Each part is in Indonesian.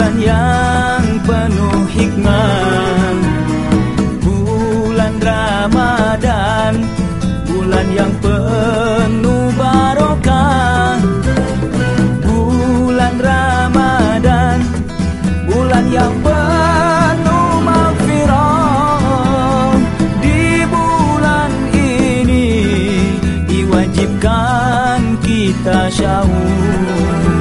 Bulan yang penuh hikmah. Bulan Ramadan Bulan yang penuh barokah. Bulan Ramadan Bulan yang penuh maghfirah. Di bulan ini Diwajibkan kita syaur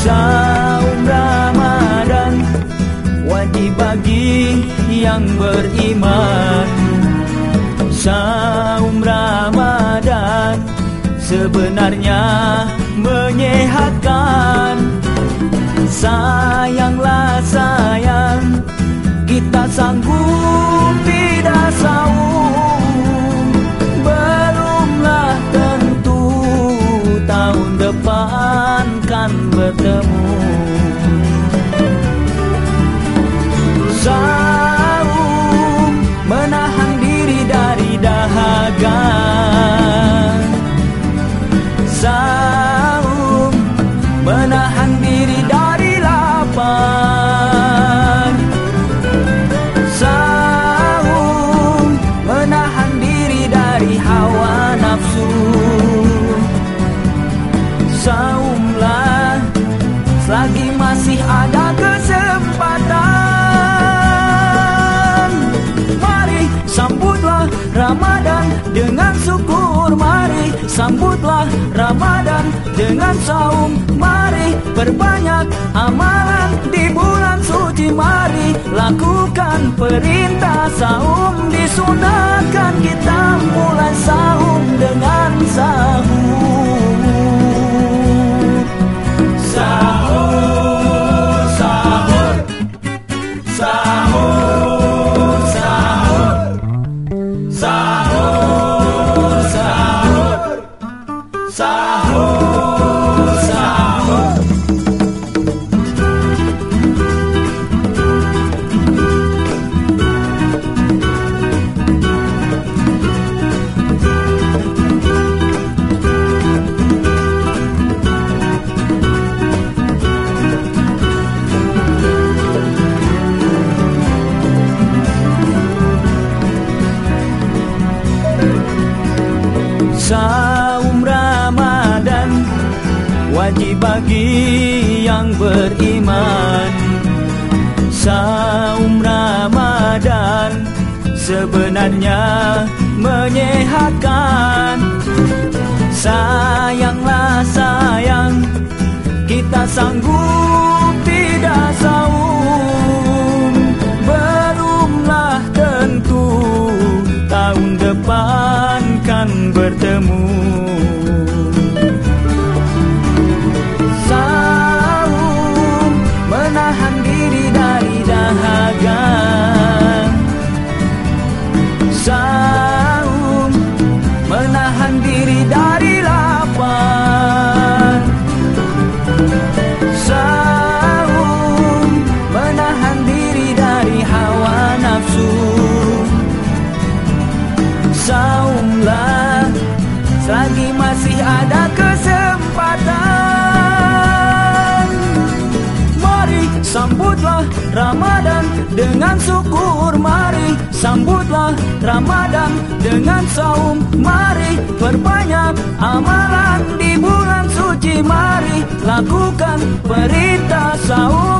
Saum Ramadan wajib bagi yang beriman. Saum Ramadan sebenarnya menyehatkan. Sayanglah sayang kita sanggup tidak saum. Belumlah tentu tahun depan kan bertemu Saumlah selagi masih ada kesempatan. Mari sambutlah Ramadan dengan syukur Mari sambutlah Ramadan dengan saum. Mari perbanyak amalan di bulan suci. Mari lakukan perintah saum. Disunahkan kita mulai saum dengan Sahur, Saum Ramadan wajib bagi yang beriman. Saum Ramadan sebenarnya menyehatkan diri dan Ramadan dengan syukur Mari sambutlah Ramadan dengan saum Mari perbanyak amalan di bulan suci Mari lakukan perintah saum